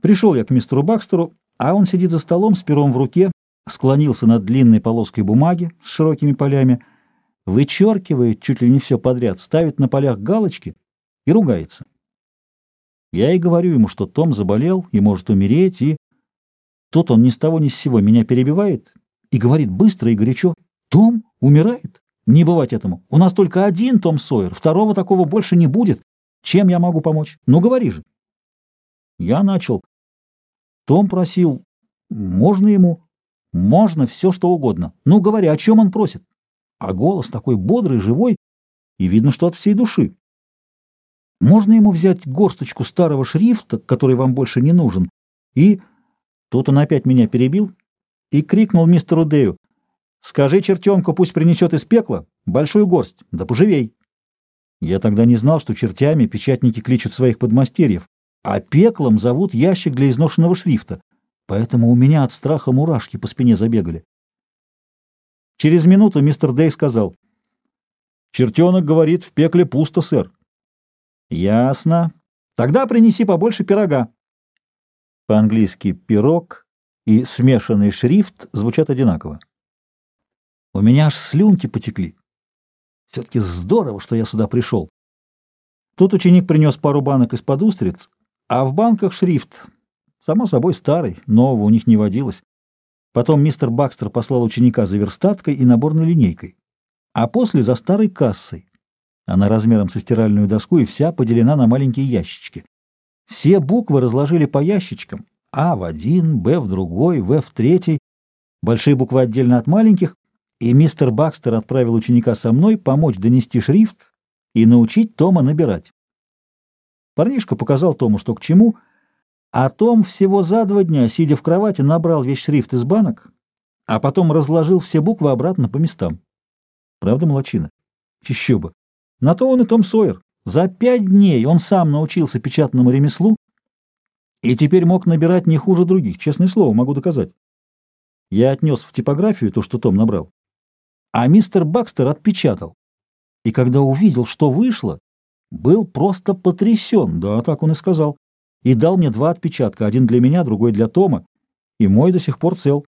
Пришел я к мистеру Бакстеру, а он сидит за столом с пером в руке, склонился над длинной полоской бумаги с широкими полями, вычеркивает чуть ли не все подряд, ставит на полях галочки и ругается. Я и говорю ему, что Том заболел и может умереть, и... Тут он ни с того ни с сего меня перебивает и говорит быстро и горячо, «Том умирает? Не бывать этому. У нас только один Том Сойер, второго такого больше не будет. Чем я могу помочь? Ну, говори же». Я начал. Том просил, можно ему? Можно все, что угодно. Ну, говори, о чем он просит? А голос такой бодрый, живой, и видно, что от всей души. Можно ему взять горсточку старого шрифта, который вам больше не нужен, и... Тут он опять меня перебил и крикнул мистеру Дэю. «Скажи чертенку, пусть принесет из пекла большую горсть, да поживей!» Я тогда не знал, что чертями печатники кличут своих подмастерьев, а пеклом зовут ящик для изношенного шрифта, поэтому у меня от страха мурашки по спине забегали. Через минуту мистер Дэй сказал, «Чертенок говорит, в пекле пусто, сэр». «Ясно. Тогда принеси побольше пирога». По-английски «пирог» и смешанный шрифт звучат одинаково. У меня аж слюнки потекли. Все-таки здорово, что я сюда пришел. Тут ученик принес пару банок из-под устриц, а в банках шрифт. Само собой старый, нового у них не водилось. Потом мистер Бакстер послал ученика за верстаткой и наборной линейкой, а после за старой кассой. Она размером со стиральную доску и вся поделена на маленькие ящички. Все буквы разложили по ящичкам. А в один, Б в другой, В в третий. Большие буквы отдельно от маленьких. И мистер Бакстер отправил ученика со мной помочь донести шрифт и научить Тома набирать. Парнишка показал Тому, что к чему, а Том всего за два дня, сидя в кровати, набрал весь шрифт из банок, а потом разложил все буквы обратно по местам. Правда, молочина? Еще бы. На то он и Том Сойер. За пять дней он сам научился печатному ремеслу и теперь мог набирать не хуже других, честное слово, могу доказать. Я отнес в типографию то, что Том набрал, а мистер Бакстер отпечатал. И когда увидел, что вышло, был просто потрясен, да, так он и сказал, и дал мне два отпечатка, один для меня, другой для Тома, и мой до сих пор цел.